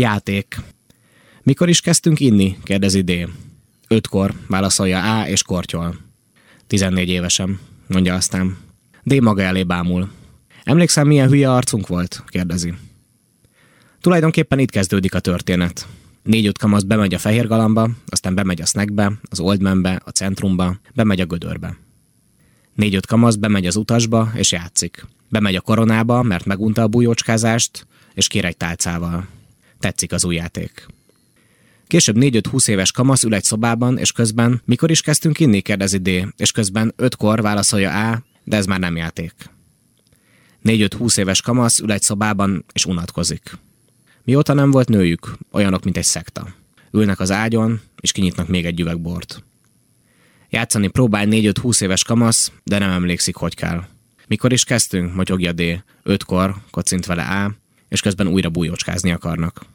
Játék. Mikor is kezdtünk inni? kérdezi D. Ötkor, válaszolja A és kortyol. 14 évesen, mondja aztán. D maga elé bámul. Emlékszem, milyen hülye arcunk volt? kérdezi. Tulajdonképpen itt kezdődik a történet. Négy-öt kamasz bemegy a fehér galamba, aztán bemegy a snackbe, az oldmanbe, a centrumba, bemegy a gödörbe. Négy-öt kamasz bemegy az utasba, és játszik. Bemegy a koronába, mert megunta a bújócskázást, és kér egy tálcával. Tetszik az új játék. Később 4-5-20 éves kamasz ül egy szobában, és közben mikor is kezdtünk inni, kérdezi D, és közben ötkor válaszolja A, de ez már nem játék. 4-5-20 éves kamasz ül egy szobában, és unatkozik. Mióta nem volt nőjük, olyanok, mint egy szekta. Ülnek az ágyon, és kinyitnak még egy üveg bort. Játszani próbál 4-5-20 éves kamasz, de nem emlékszik, hogy kell. Mikor is kezdtünk, motyogja D. Ötkor, kocint vele A, és közben újra bújócskázni akarnak.